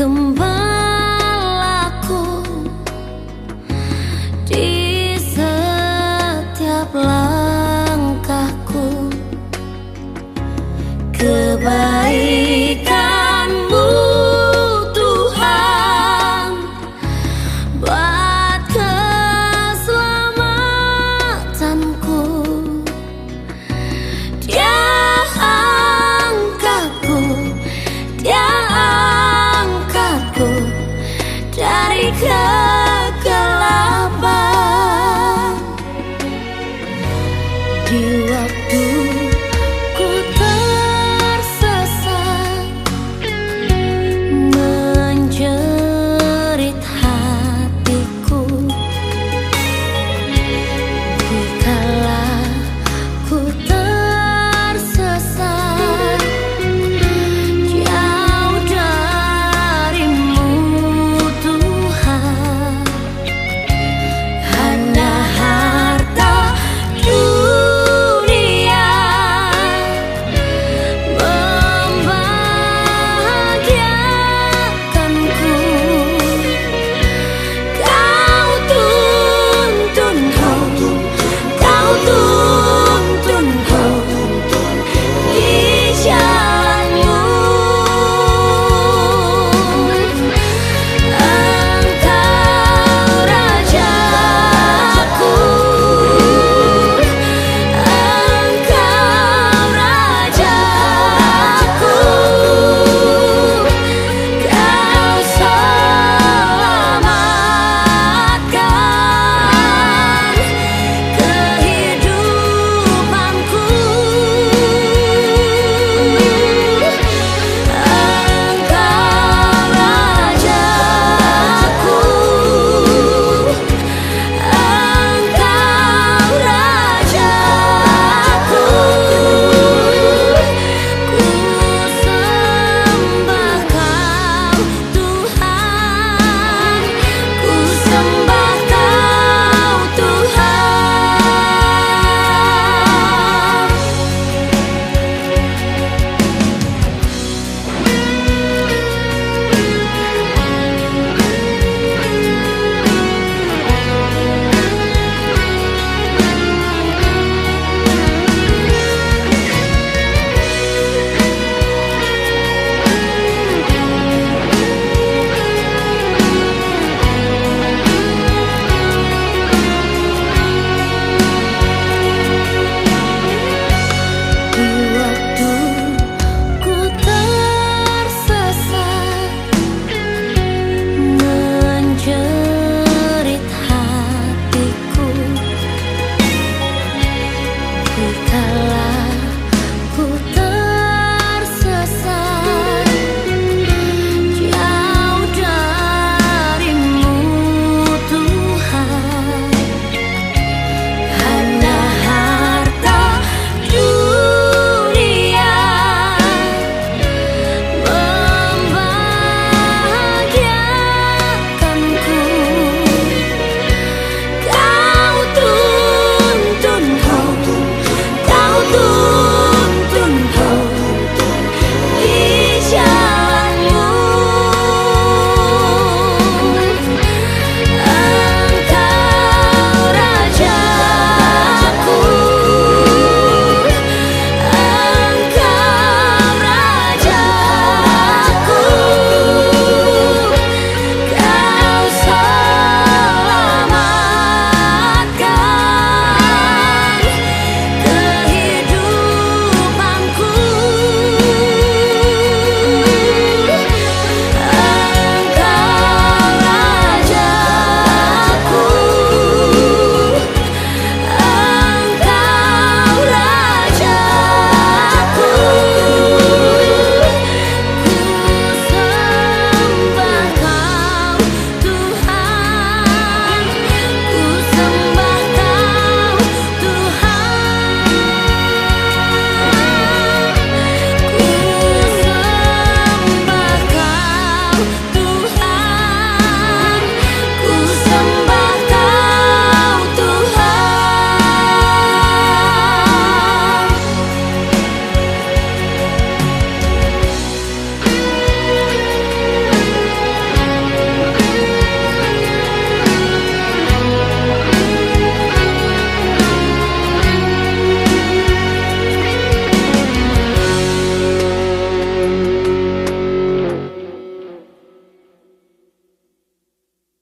gembalaku di setiap langkahku. Kebaikan